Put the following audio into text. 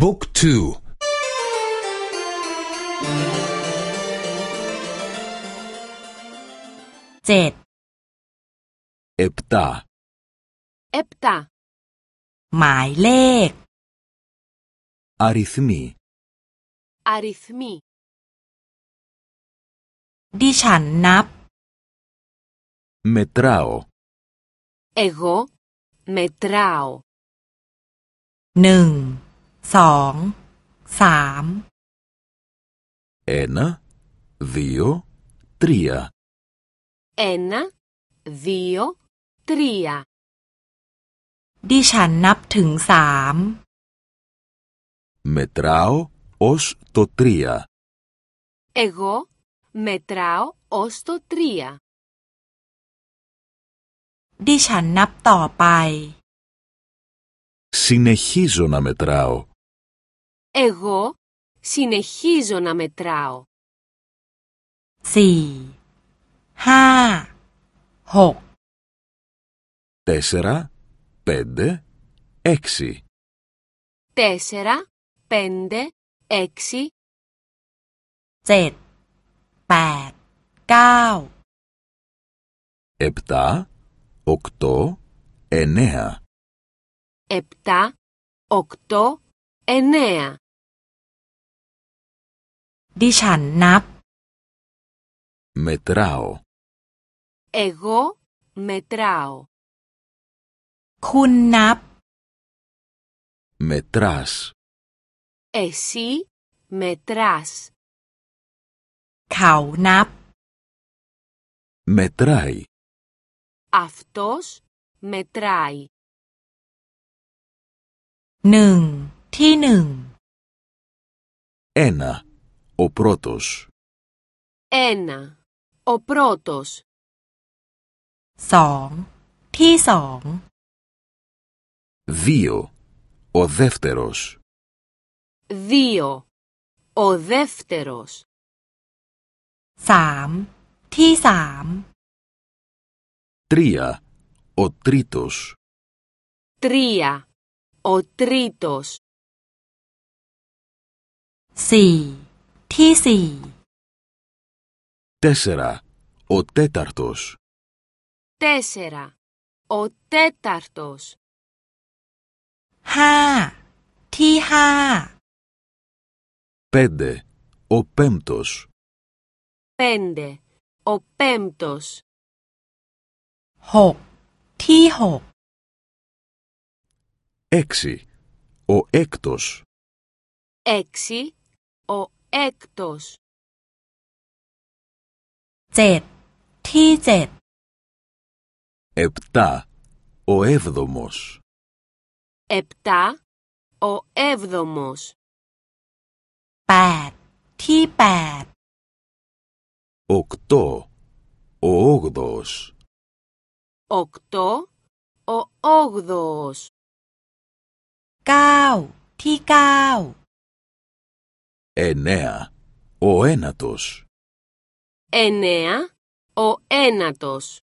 บุ๊กทูเจ็ดเอปตาเอปตาหมายเลขอาริสมีอาริสมีดิฉันนับเมตราโอเอโกเมตราโอหนึ่ง สอง สาม Ένα, δύο, τρία. Ένα, δύο, τρία. ดิฉันนับถึงสาม Μετράω ως το τρία. Εγώ μετράω ως το τρία. ดิฉันนับต่อไป Συνεχίζω να μετράω. Εγώ συνεχίζω να μετράω. 4 5 6 4 5 6 4 5 6 7 8 9 7 8 9 7 8 ดิฉันนับ Μετράω. Εγώ μετράω. คุณนับ Μετράς. Εσύ μετράς. เขานับ Μετράει. Αυτός μετράει. หนึ่ง ที่หนึ่ง Ένα. Ο πρώτος. ένα, Ο πρώτος. 2. Τι 2. 2. Ο δεύτερος. δύο, Ο δεύτερος. 3. Τι Ο τρίτος. τρία, Ο τρίτος. 4. ที่สาม Τρία. Ο τρίτος. Τρία. Ο τρίτος. สี่ ที่สี่ Τέσσερα. Ο τέταρτος. Τέσσερα. Ο τέταρτος. ห้า ที่ห้า Πέντε. Ο πέμπτος. Πέντε. Ο πέμπτος. หก ที่หก Έξι. Ο έκτος. Έξι. Ο Έκτος. Τι. Επτά. Ο έβδομος. Επτά. Ο έβδομος. Πάτ. Τι πάτ. Οκτώ. Ο όγδος. Οκτώ. Ο όγδος. Κάου. Τι κάου. Εννέα. Ο ένατος. Εννέα. Ο ένατος.